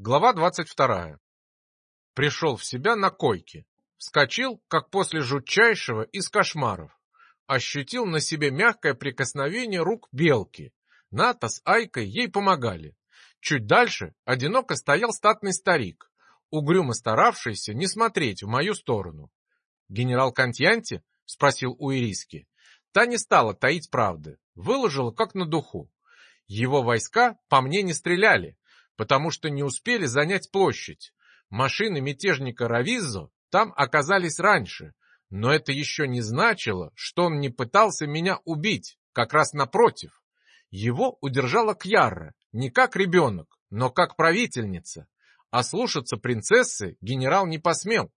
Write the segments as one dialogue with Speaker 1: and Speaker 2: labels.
Speaker 1: Глава 22. Пришел в себя на койке. Вскочил, как после жутчайшего из кошмаров. Ощутил на себе мягкое прикосновение рук белки. Ната с Айкой ей помогали. Чуть дальше одиноко стоял статный старик, угрюмо старавшийся не смотреть в мою сторону. «Генерал Кантьянти?» — спросил у Ириски. Та не стала таить правды, выложила как на духу. Его войска по мне не стреляли, потому что не успели занять площадь. Машины мятежника Равиззо там оказались раньше, но это еще не значило, что он не пытался меня убить, как раз напротив. Его удержала Кьяра, не как ребенок, но как правительница. А слушаться принцессы генерал не посмел.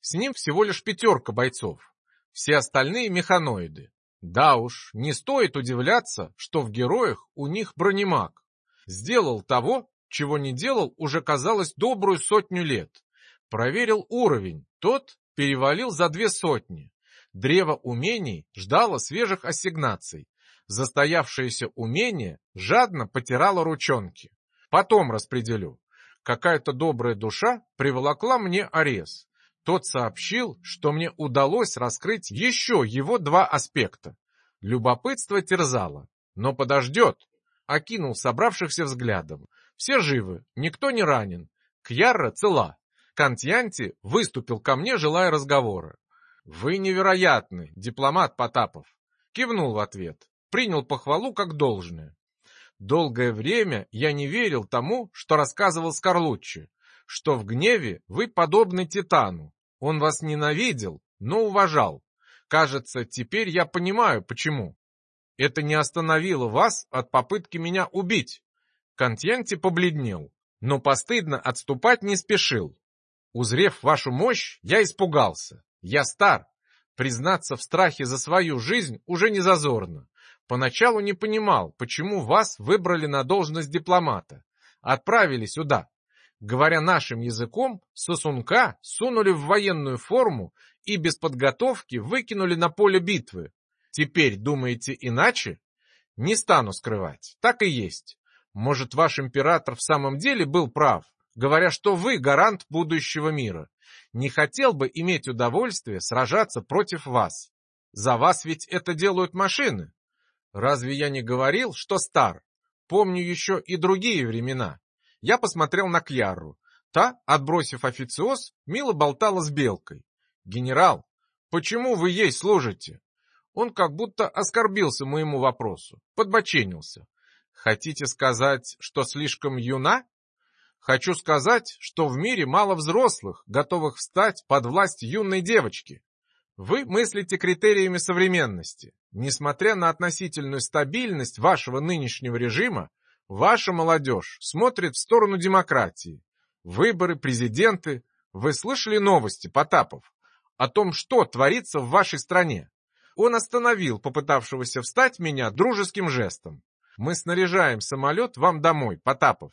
Speaker 1: С ним всего лишь пятерка бойцов. Все остальные механоиды. Да уж, не стоит удивляться, что в героях у них бронемаг. Сделал того, чего не делал уже, казалось, добрую сотню лет. Проверил уровень, тот перевалил за две сотни. Древо умений ждало свежих ассигнаций. Застоявшееся умение жадно потирало ручонки. Потом распределю. Какая-то добрая душа приволокла мне арес. Тот сообщил, что мне удалось раскрыть еще его два аспекта. Любопытство терзало, но подождет. Окинул собравшихся взглядом. Все живы, никто не ранен. Кьярра цела. Кантьянти выступил ко мне, желая разговора. «Вы невероятны, дипломат Потапов!» Кивнул в ответ, принял похвалу как должное. Долгое время я не верил тому, что рассказывал Скорлуччи, что в гневе вы подобны Титану. Он вас ненавидел, но уважал. Кажется, теперь я понимаю, почему. Это не остановило вас от попытки меня убить. Контьянти побледнел, но постыдно отступать не спешил. Узрев вашу мощь, я испугался. Я стар. Признаться в страхе за свою жизнь уже не зазорно. Поначалу не понимал, почему вас выбрали на должность дипломата. Отправили сюда. Говоря нашим языком, сосунка сунули в военную форму и без подготовки выкинули на поле битвы. Теперь думаете иначе? Не стану скрывать, так и есть. Может, ваш император в самом деле был прав, говоря, что вы гарант будущего мира. Не хотел бы иметь удовольствие сражаться против вас. За вас ведь это делают машины. Разве я не говорил, что стар? Помню еще и другие времена. Я посмотрел на Кьяру. Та, отбросив официоз, мило болтала с Белкой. «Генерал, почему вы ей служите?» Он как будто оскорбился моему вопросу, подбоченился. Хотите сказать, что слишком юна? Хочу сказать, что в мире мало взрослых, готовых встать под власть юной девочки. Вы мыслите критериями современности. Несмотря на относительную стабильность вашего нынешнего режима, ваша молодежь смотрит в сторону демократии. Выборы, президенты. Вы слышали новости, Потапов, о том, что творится в вашей стране? Он остановил попытавшегося встать меня дружеским жестом. Мы снаряжаем самолет вам домой, Потапов.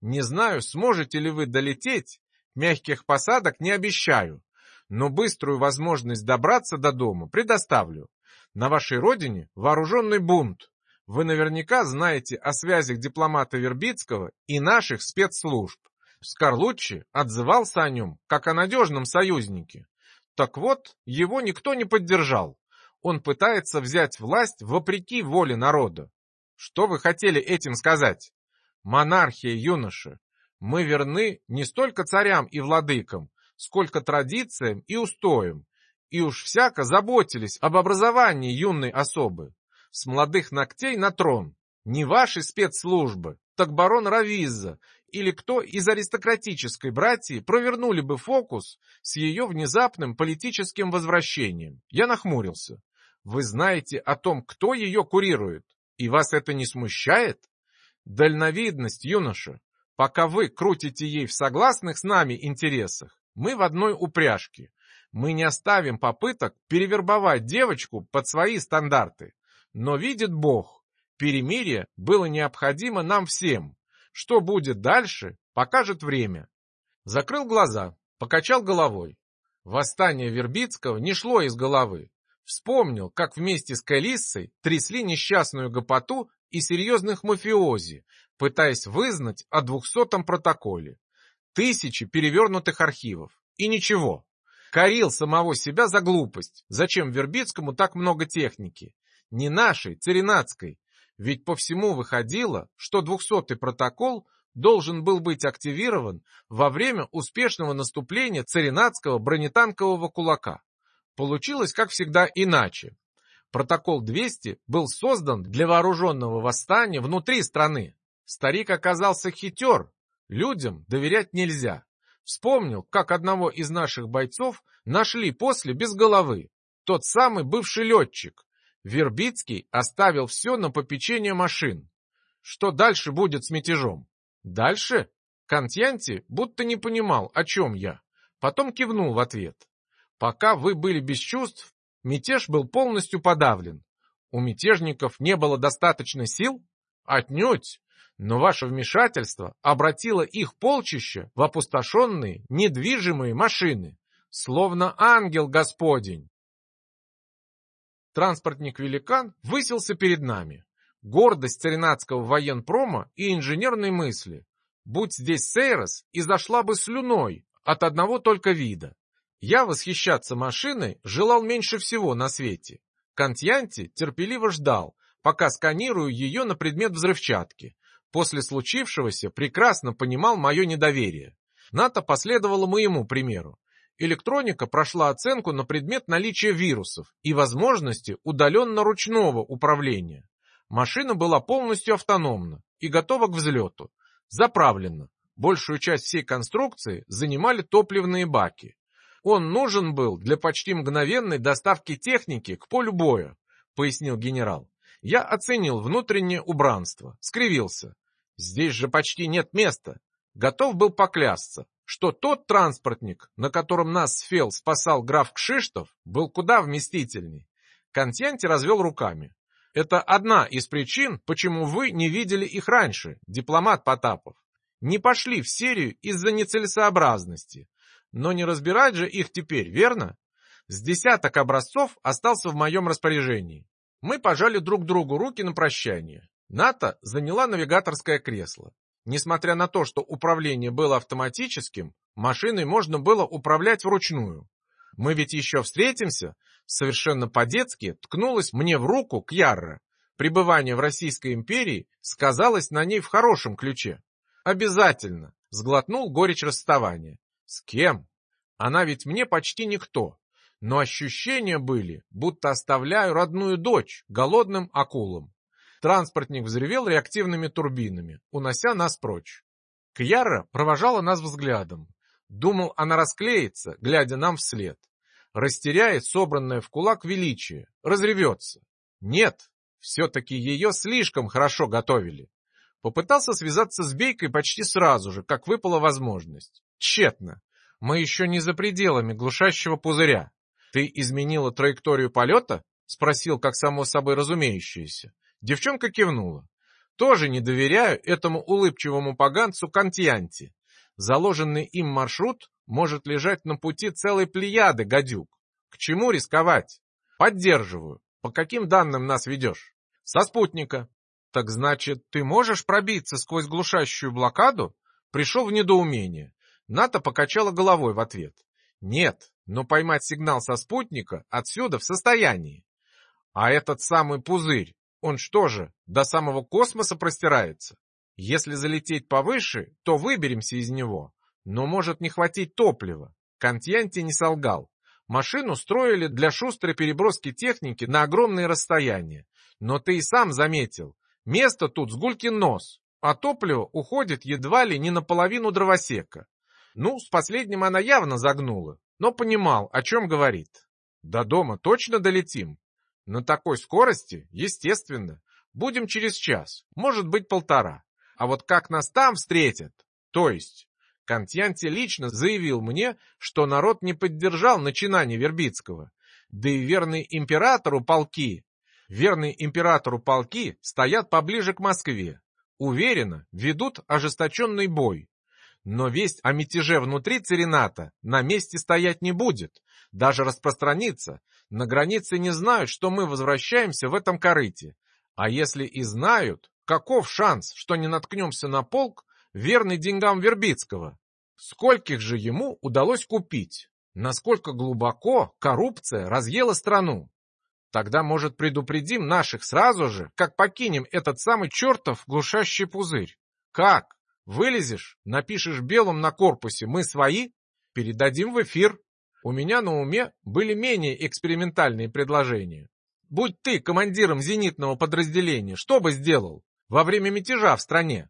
Speaker 1: Не знаю, сможете ли вы долететь, мягких посадок не обещаю, но быструю возможность добраться до дома предоставлю. На вашей родине вооруженный бунт. Вы наверняка знаете о связях дипломата Вербицкого и наших спецслужб. Скорлуччи отзывался о нем, как о надежном союзнике. Так вот, его никто не поддержал. Он пытается взять власть вопреки воле народа. Что вы хотели этим сказать? Монархия, юноша. Мы верны не столько царям и владыкам, сколько традициям и устоям, и уж всяко заботились об образовании юной особы. С молодых ногтей на трон. Не ваши спецслужбы, так барон Равиза или кто из аристократической братьи провернули бы фокус с ее внезапным политическим возвращением. Я нахмурился. Вы знаете о том, кто ее курирует? И вас это не смущает? Дальновидность, юноша. Пока вы крутите ей в согласных с нами интересах, мы в одной упряжке. Мы не оставим попыток перевербовать девочку под свои стандарты. Но видит Бог, перемирие было необходимо нам всем. Что будет дальше, покажет время. Закрыл глаза, покачал головой. Восстание Вербицкого не шло из головы. Вспомнил, как вместе с Калиссой трясли несчастную гопоту и серьезных мафиози, пытаясь вызнать о двухсотом протоколе. тысячи перевернутых архивов. И ничего. Корил самого себя за глупость. Зачем Вербицкому так много техники? Не нашей, царинацкой. Ведь по всему выходило, что двухсотый протокол должен был быть активирован во время успешного наступления царинацкого бронетанкового кулака. Получилось, как всегда, иначе. Протокол 200 был создан для вооруженного восстания внутри страны. Старик оказался хитер, людям доверять нельзя. Вспомнил, как одного из наших бойцов нашли после без головы. Тот самый бывший летчик. Вербицкий оставил все на попечение машин. Что дальше будет с мятежом? Дальше? Контьянти будто не понимал, о чем я. Потом кивнул в ответ. Пока вы были без чувств, мятеж был полностью подавлен. У мятежников не было достаточно сил? Отнюдь. Но ваше вмешательство обратило их полчища в опустошенные, недвижимые машины, словно ангел Господень. Транспортник-великан высился перед нами. Гордость царинатского военпрома и инженерной мысли. Будь здесь Сейрос, и зашла бы слюной от одного только вида. Я восхищаться машиной желал меньше всего на свете. Кантьянти терпеливо ждал, пока сканирую ее на предмет взрывчатки. После случившегося прекрасно понимал мое недоверие. НАТО последовало моему примеру. Электроника прошла оценку на предмет наличия вирусов и возможности удаленно-ручного управления. Машина была полностью автономна и готова к взлету. Заправлена. Большую часть всей конструкции занимали топливные баки. Он нужен был для почти мгновенной доставки техники к полю боя, пояснил генерал. Я оценил внутреннее убранство, скривился. Здесь же почти нет места. Готов был поклясться, что тот транспортник, на котором нас Фел спасал граф Кшиштов, был куда вместительней. Контенти развел руками. Это одна из причин, почему вы не видели их раньше, дипломат Потапов. Не пошли в серию из-за нецелесообразности. Но не разбирать же их теперь, верно? С десяток образцов остался в моем распоряжении. Мы пожали друг другу руки на прощание. НАТО заняла навигаторское кресло. Несмотря на то, что управление было автоматическим, машиной можно было управлять вручную. Мы ведь еще встретимся? Совершенно по-детски ткнулась мне в руку Кьярра. Пребывание в Российской империи сказалось на ней в хорошем ключе. Обязательно, сглотнул горечь расставания. С кем? Она ведь мне почти никто. Но ощущения были, будто оставляю родную дочь голодным акулам. Транспортник взревел реактивными турбинами, унося нас прочь. Кьяра провожала нас взглядом. Думал, она расклеится, глядя нам вслед. Растеряет собранное в кулак величие, разревется. Нет, все-таки ее слишком хорошо готовили. Попытался связаться с Бейкой почти сразу же, как выпала возможность. Тщетно. Мы еще не за пределами глушащего пузыря. Ты изменила траекторию полета? Спросил, как само собой разумеющееся. Девчонка кивнула. Тоже не доверяю этому улыбчивому поганцу Кантьянти. Заложенный им маршрут может лежать на пути целой плеяды, гадюк. К чему рисковать? Поддерживаю. По каким данным нас ведешь? Со спутника. Так значит, ты можешь пробиться сквозь глушащую блокаду? Пришел в недоумение. НАТО покачала головой в ответ. Нет, но поймать сигнал со спутника отсюда в состоянии. А этот самый пузырь, он что же, до самого космоса простирается? Если залететь повыше, то выберемся из него. Но может не хватить топлива. Контьянти не солгал. Машину строили для шустрой переброски техники на огромные расстояния. Но ты и сам заметил, место тут с гулькин нос, а топливо уходит едва ли не наполовину дровосека. Ну, с последним она явно загнула, но понимал, о чем говорит. До дома точно долетим? На такой скорости, естественно. Будем через час, может быть полтора. А вот как нас там встретят? То есть, Контьянти лично заявил мне, что народ не поддержал начинание Вербицкого. Да и верные императору полки, верные императору полки стоят поближе к Москве. Уверенно ведут ожесточенный бой. Но весть о мятеже внутри Церината на месте стоять не будет, даже распространится. На границе не знают, что мы возвращаемся в этом корыте. А если и знают, каков шанс, что не наткнемся на полк, верный деньгам Вербицкого? Скольких же ему удалось купить? Насколько глубоко коррупция разъела страну? Тогда, может, предупредим наших сразу же, как покинем этот самый чертов глушащий пузырь? Как? Вылезешь, напишешь белым на корпусе «Мы свои», передадим в эфир. У меня на уме были менее экспериментальные предложения. Будь ты командиром зенитного подразделения, что бы сделал во время мятежа в стране?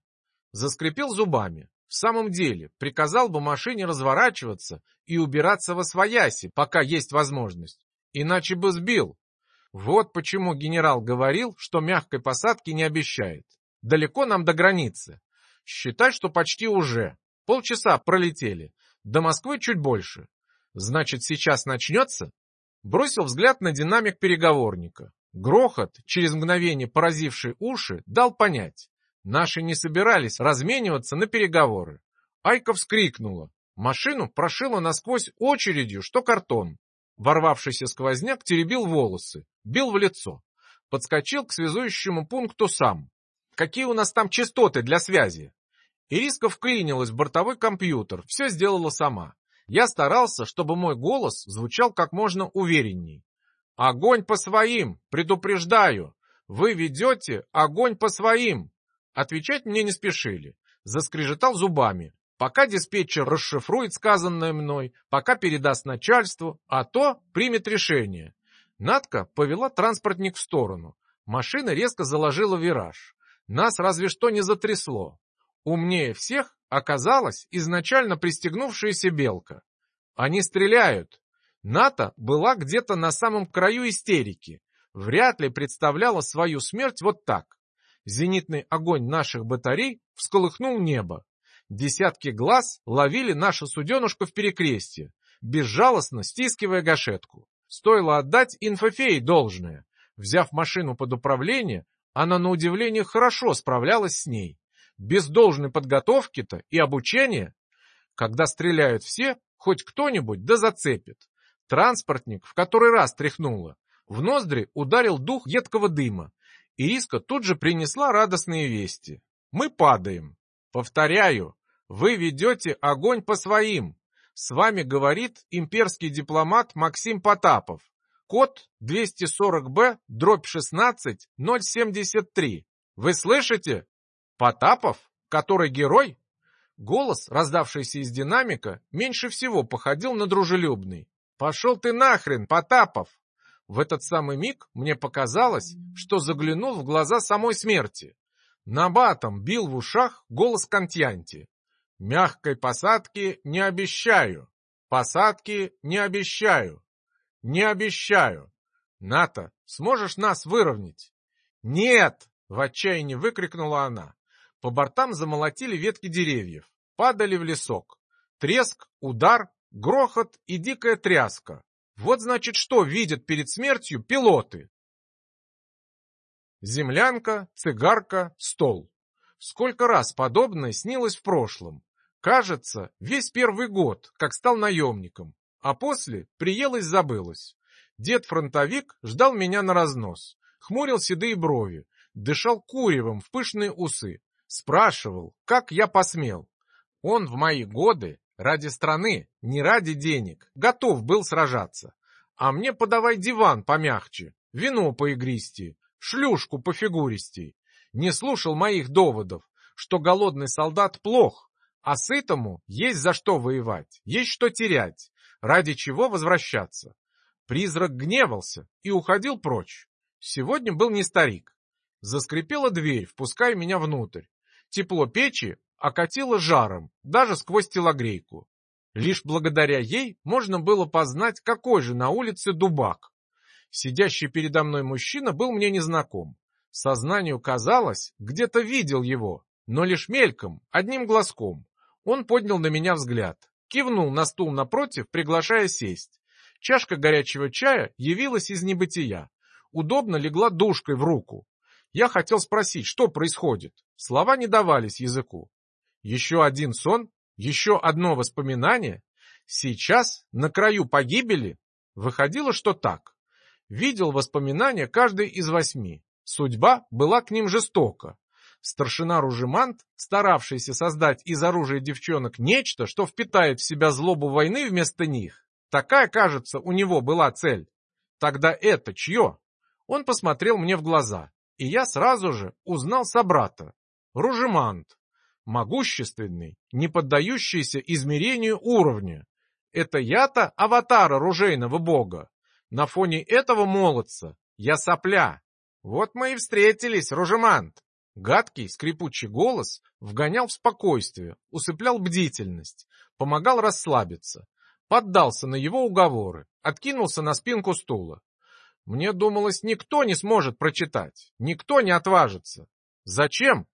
Speaker 1: Заскрипел зубами. В самом деле, приказал бы машине разворачиваться и убираться во свояси, пока есть возможность. Иначе бы сбил. Вот почему генерал говорил, что мягкой посадки не обещает. Далеко нам до границы. Считай, что почти уже. Полчаса пролетели. До Москвы чуть больше. Значит, сейчас начнется? Бросил взгляд на динамик переговорника. Грохот, через мгновение поразивший уши, дал понять. Наши не собирались размениваться на переговоры. Айка вскрикнула. Машину прошила насквозь очередью, что картон. Ворвавшийся сквозняк теребил волосы, бил в лицо. Подскочил к связующему пункту сам. Какие у нас там частоты для связи? Ириска вклинилась в бортовой компьютер, все сделала сама. Я старался, чтобы мой голос звучал как можно уверенней. «Огонь по своим! Предупреждаю! Вы ведете огонь по своим!» Отвечать мне не спешили. Заскрежетал зубами. Пока диспетчер расшифрует сказанное мной, пока передаст начальству, а то примет решение. Надка повела транспортник в сторону. Машина резко заложила вираж. Нас разве что не затрясло. Умнее всех оказалась изначально пристегнувшаяся белка. Они стреляют. Ната была где-то на самом краю истерики. Вряд ли представляла свою смерть вот так. Зенитный огонь наших батарей всколыхнул небо. Десятки глаз ловили нашу суденушку в перекрестье, безжалостно стискивая гашетку. Стоило отдать инфофеи должное. Взяв машину под управление, она на удивление хорошо справлялась с ней. Без должной подготовки-то и обучения, когда стреляют все, хоть кто-нибудь да зацепит. Транспортник в который раз тряхнуло. В ноздри ударил дух едкого дыма. Ириска тут же принесла радостные вести. Мы падаем. Повторяю, вы ведете огонь по своим. С вами говорит имперский дипломат Максим Потапов. Код 240Б, дробь 16, 073. Вы слышите? Потапов? Который герой? Голос, раздавшийся из динамика, меньше всего походил на дружелюбный. «Пошел ты нахрен, Потапов!» В этот самый миг мне показалось, что заглянул в глаза самой смерти. Набатом бил в ушах голос Кантьянти. «Мягкой посадки не обещаю. Посадки не обещаю. Не обещаю. Ната, сможешь нас выровнять? Нет! В отчаянии выкрикнула она. По бортам замолотили ветки деревьев, падали в лесок. Треск, удар, грохот и дикая тряска. Вот значит, что видят перед смертью пилоты. Землянка, цигарка, стол. Сколько раз подобное снилось в прошлом. Кажется, весь первый год, как стал наемником а после приелось-забылось. Дед-фронтовик ждал меня на разнос, хмурил седые брови, дышал куревом в пышные усы, спрашивал, как я посмел. Он в мои годы ради страны, не ради денег, готов был сражаться. А мне подавай диван помягче, вино поигристее, шлюшку пофигуристей. Не слушал моих доводов, что голодный солдат плох, а сытому есть за что воевать, есть что терять, ради чего возвращаться. Призрак гневался и уходил прочь. Сегодня был не старик. Заскрипела дверь, впуская меня внутрь. Тепло печи окатило жаром, даже сквозь телогрейку. Лишь благодаря ей можно было познать, какой же на улице дубак. Сидящий передо мной мужчина был мне незнаком. Сознанию казалось, где-то видел его, но лишь мельком, одним глазком. Он поднял на меня взгляд. Кивнул на стул напротив, приглашая сесть. Чашка горячего чая явилась из небытия. Удобно легла душкой в руку. Я хотел спросить, что происходит. Слова не давались языку. Еще один сон? Еще одно воспоминание? Сейчас, на краю погибели? Выходило, что так. Видел воспоминания каждый из восьми. Судьба была к ним жестока. Старшина Ружемант, старавшийся создать из оружия девчонок нечто, что впитает в себя злобу войны вместо них. Такая, кажется, у него была цель. Тогда это чье? Он посмотрел мне в глаза, и я сразу же узнал собрата. Ружемант. Могущественный, не поддающийся измерению уровня. Это я-то аватара ружейного бога. На фоне этого молодца я сопля. Вот мы и встретились, Ружемант. Гадкий, скрипучий голос вгонял в спокойствие, усыплял бдительность, помогал расслабиться. Поддался на его уговоры, откинулся на спинку стула. Мне думалось, никто не сможет прочитать, никто не отважится. Зачем?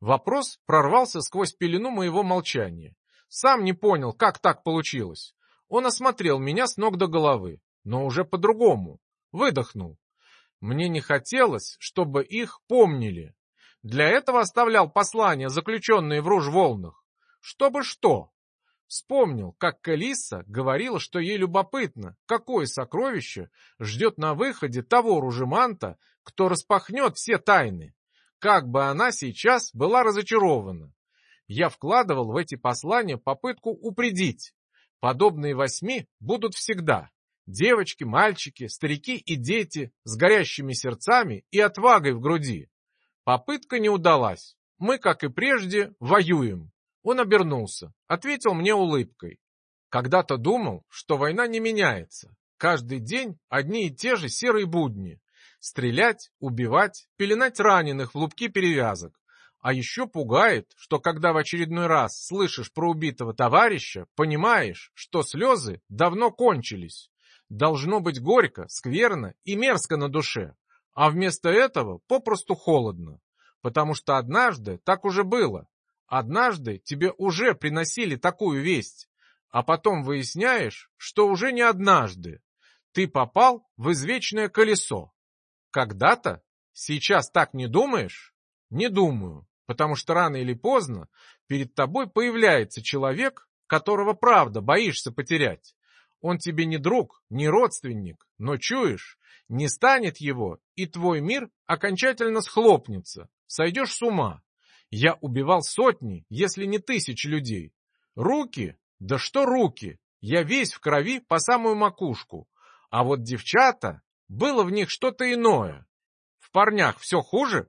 Speaker 1: Вопрос прорвался сквозь пелену моего молчания. Сам не понял, как так получилось. Он осмотрел меня с ног до головы, но уже по-другому. Выдохнул. Мне не хотелось, чтобы их помнили. Для этого оставлял послания, заключенные в руж волнах. Чтобы что? Вспомнил, как Калиса говорила, что ей любопытно, какое сокровище ждет на выходе того ружеманта, кто распахнет все тайны. Как бы она сейчас была разочарована. Я вкладывал в эти послания попытку упредить. Подобные восьми будут всегда. Девочки, мальчики, старики и дети с горящими сердцами и отвагой в груди. Попытка не удалась. Мы, как и прежде, воюем. Он обернулся, ответил мне улыбкой. Когда-то думал, что война не меняется. Каждый день одни и те же серые будни. Стрелять, убивать, пеленать раненых в лупки перевязок. А еще пугает, что когда в очередной раз слышишь про убитого товарища, понимаешь, что слезы давно кончились. Должно быть горько, скверно и мерзко на душе. А вместо этого попросту холодно. Потому что однажды так уже было. Однажды тебе уже приносили такую весть. А потом выясняешь, что уже не однажды. Ты попал в извечное колесо. Когда-то? Сейчас так не думаешь? Не думаю, потому что рано или поздно перед тобой появляется человек, которого правда боишься потерять. Он тебе не друг, не родственник, но чуешь, не станет его, и твой мир окончательно схлопнется, сойдешь с ума. Я убивал сотни, если не тысячи людей. Руки? Да что руки? Я весь в крови по самую макушку. А вот девчата, было в них что-то иное. В парнях все хуже?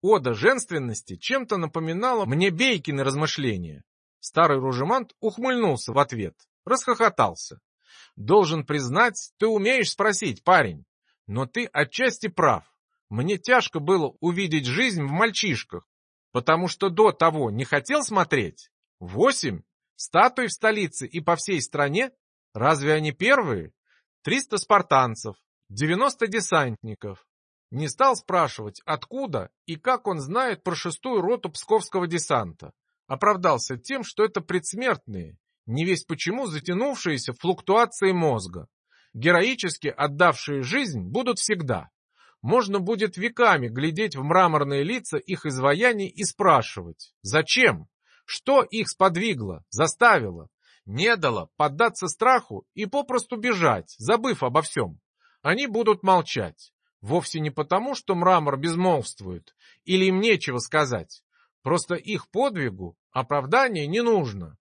Speaker 1: Ода женственности чем-то напоминала мне Бейкины размышления. Старый ружемант ухмыльнулся в ответ, расхохотался. Должен признать, ты умеешь спросить, парень. Но ты отчасти прав. Мне тяжко было увидеть жизнь в мальчишках, потому что до того не хотел смотреть. Восемь? Статуи в столице и по всей стране? Разве они первые? Триста спартанцев, девяносто десантников. Не стал спрашивать, откуда и как он знает про шестую роту псковского десанта. Оправдался тем, что это предсмертные, не весь почему затянувшиеся флуктуации мозга. Героически отдавшие жизнь будут всегда. Можно будет веками глядеть в мраморные лица их изваяний и спрашивать, зачем? Что их сподвигло, заставило? Не дало поддаться страху и попросту бежать, забыв обо всем. Они будут молчать. Вовсе не потому, что мрамор безмолвствует, или им нечего сказать. Просто их подвигу оправдания не нужно.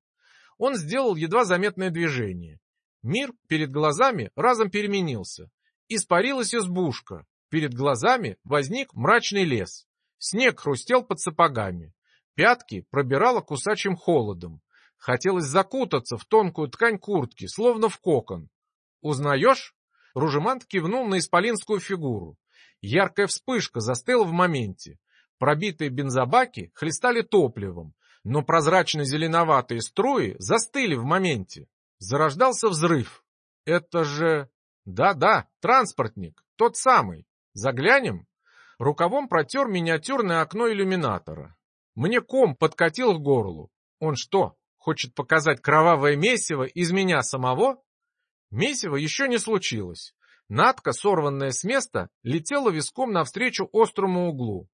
Speaker 1: Он сделал едва заметное движение. Мир перед глазами разом переменился. Испарилась избушка. Перед глазами возник мрачный лес. Снег хрустел под сапогами. Пятки пробирало кусачим холодом. Хотелось закутаться в тонкую ткань куртки, словно в кокон. «Узнаешь?» Ружемант кивнул на исполинскую фигуру. Яркая вспышка застыла в моменте. Пробитые бензобаки хлестали топливом, но прозрачно-зеленоватые струи застыли в моменте. Зарождался взрыв. Это же... Да-да, транспортник, тот самый. Заглянем? Рукавом протер миниатюрное окно иллюминатора. Мне ком подкатил к горлу. Он что, хочет показать кровавое месиво из меня самого? Месиво еще не случилось. Надка, сорванная с места, летела виском навстречу острому углу.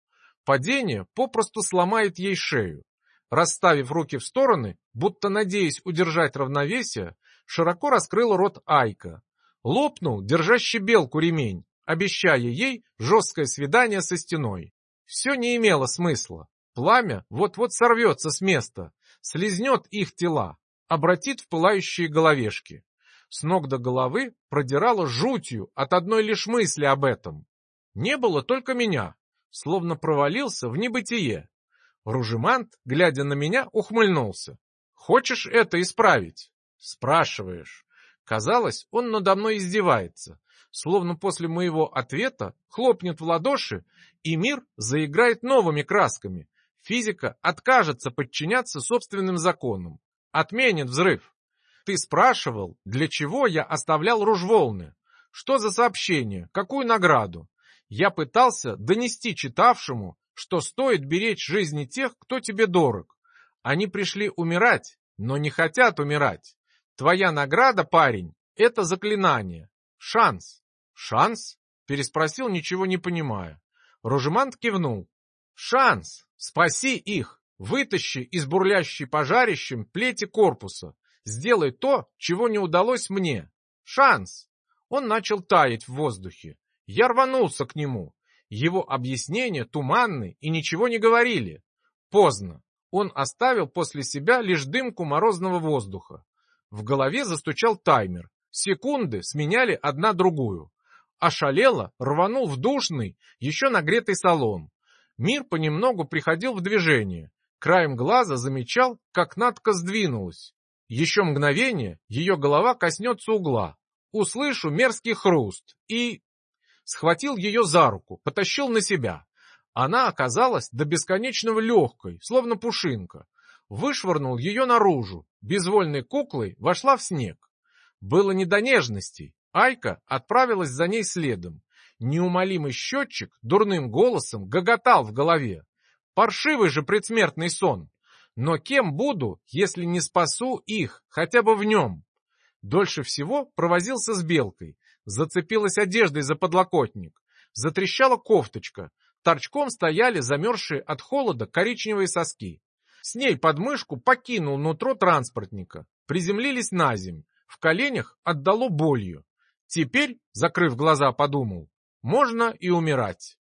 Speaker 1: Падение попросту сломает ей шею. Расставив руки в стороны, будто надеясь удержать равновесие, широко раскрыл рот Айка. Лопнул, держащий белку ремень, обещая ей жесткое свидание со стеной. Все не имело смысла. Пламя вот-вот сорвется с места, слезнет их тела, обратит в пылающие головешки. С ног до головы продирало жутью от одной лишь мысли об этом. Не было только меня, словно провалился в небытие. Ружемант, глядя на меня, ухмыльнулся. «Хочешь это исправить?» «Спрашиваешь». Казалось, он надо мной издевается, словно после моего ответа хлопнет в ладоши, и мир заиграет новыми красками, Физика откажется подчиняться собственным законам. Отменит взрыв. Ты спрашивал, для чего я оставлял ружволны? Что за сообщение? Какую награду? Я пытался донести читавшему, что стоит беречь жизни тех, кто тебе дорог. Они пришли умирать, но не хотят умирать. Твоя награда, парень, это заклинание. Шанс. Шанс? Переспросил, ничего не понимая. Ружемант кивнул. Шанс. Спаси их, вытащи из бурлящей пожарищем плети корпуса. Сделай то, чего не удалось мне. Шанс. Он начал таять в воздухе. Я рванулся к нему. Его объяснения туманны и ничего не говорили. Поздно. Он оставил после себя лишь дымку морозного воздуха. В голове застучал таймер. Секунды сменяли одна другую. Ошалело рванул в душный, еще нагретый салон. Мир понемногу приходил в движение. Краем глаза замечал, как Надка сдвинулась. Еще мгновение, ее голова коснется угла. Услышу мерзкий хруст и... Схватил ее за руку, потащил на себя. Она оказалась до бесконечного легкой, словно пушинка. Вышвырнул ее наружу. Безвольной куклой вошла в снег. Было не до нежностей. Айка отправилась за ней следом. Неумолимый счетчик дурным голосом гоготал в голове. Паршивый же предсмертный сон. Но кем буду, если не спасу их, хотя бы в нем? Дольше всего провозился с белкой. Зацепилась одеждой за подлокотник. Затрещала кофточка. Торчком стояли замерзшие от холода коричневые соски. С ней под мышку покинул нутро транспортника. Приземлились на земь. В коленях отдало болью. Теперь, закрыв глаза, подумал, можно и умирать.